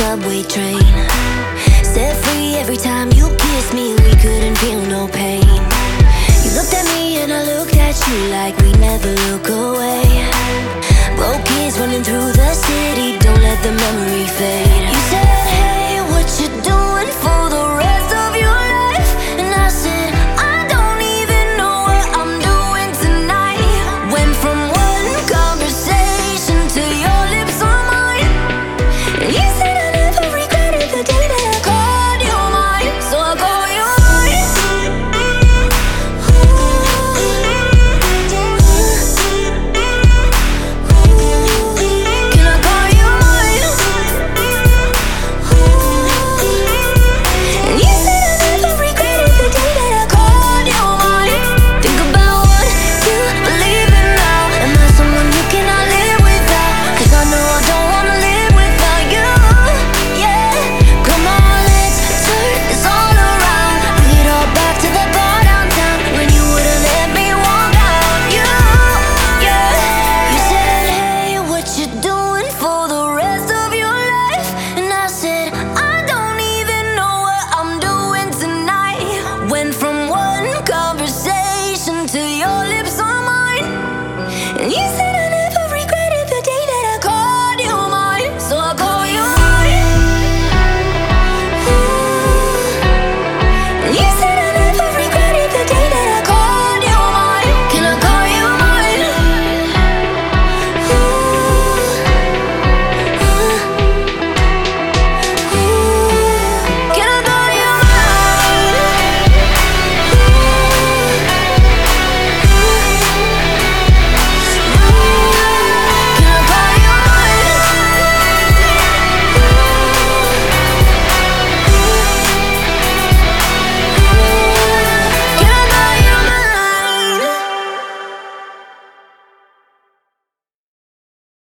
subway train. Set free every time you kiss me, Easy.